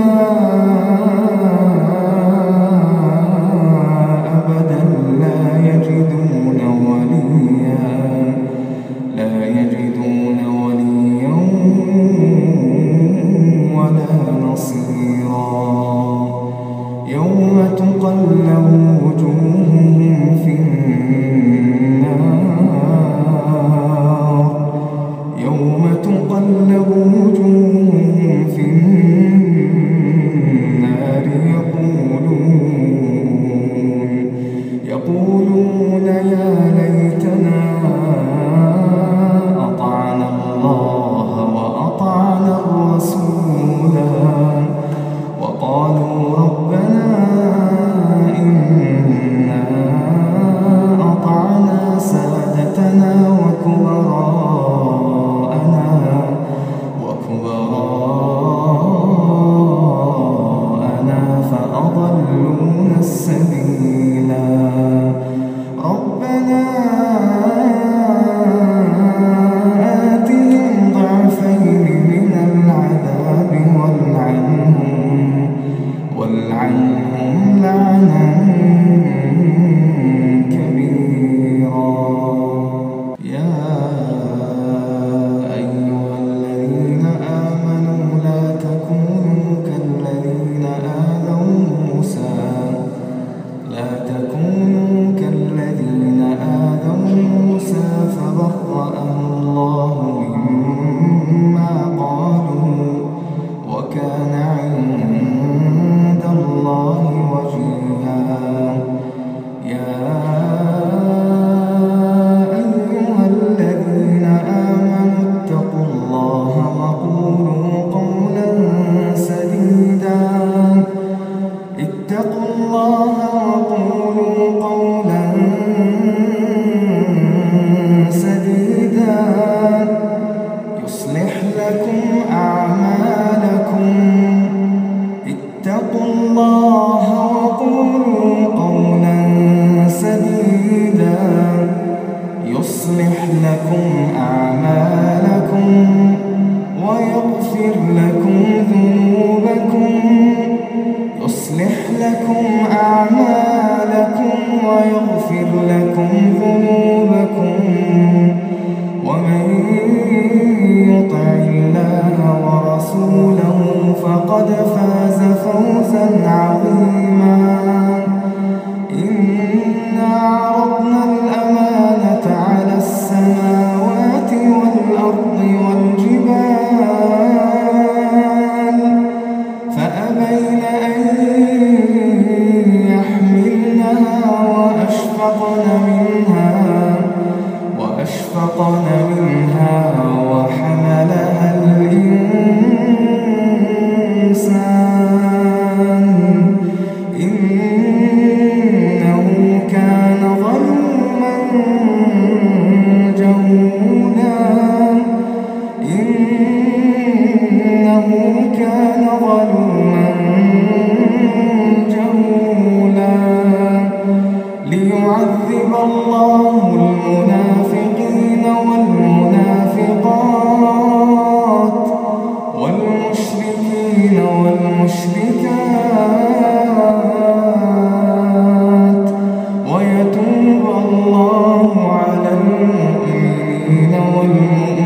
Senhor. تقولون يصلح لكم أعمالكم. اتقوا الله وقولوا قولا سديدا. يصلح لكم أعمالكم ويغفر لكم ذنوبكم. يصلح لكم أعمالكم ويغفر لكم ذنوبكم. الله ورسوله فقد فاز فوزا عظيما. والمشركات ويتوب الله على المؤمنين والمؤمنين